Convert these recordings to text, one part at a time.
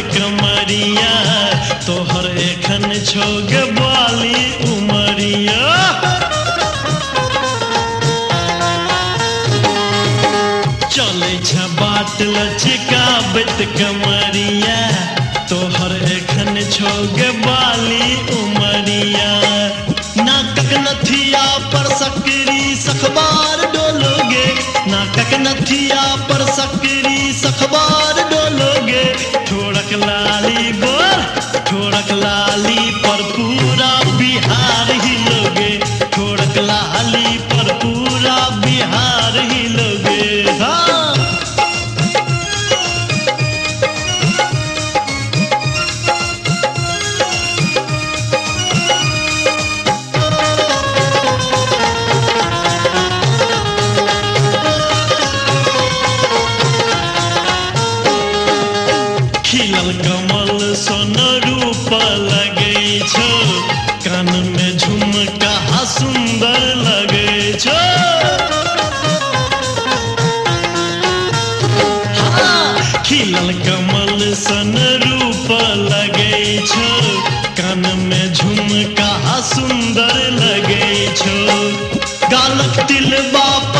कमरिया तोहर एखन छोग बाली उमरिया। चले छ बाट लचिकाबत कमरिया तोहर एखन छोग बाली उमरिया। नाकक नथिया पर सकरी डोलोगे नाकक नथिया पर सकरी सखबार डोलोगे। थोड़क लाली बोल, थोड़क लाली पर पूरा बिहार हिलोगे खिलल कमल सन रूप लगै कान में झुमका सुंदर लगै खिलल कमल सन रूप लगै छो। कान में झुमका सुंदर लगै छो। गालक तिलबा पर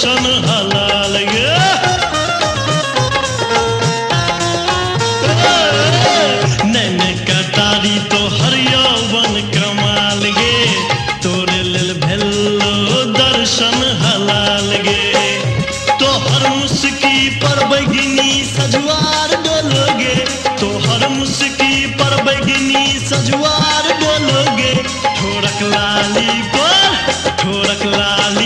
दर्शन हलाल गे नैने कतारी तो हर यौवन कमाल गे तोरे लेल भेलो दर्शन हलाल गे तोहर मुस्की पर बैगनी सजुआर डोलोगे तोहर मुस्की पर बैगनी सजुआर डोलोगे ठोरक लाली पर, ठोरक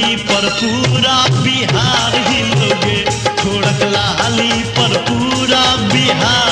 लाली पर पूरा बिहार हिलोगे छोड़क लाली पर पूरा बिहार।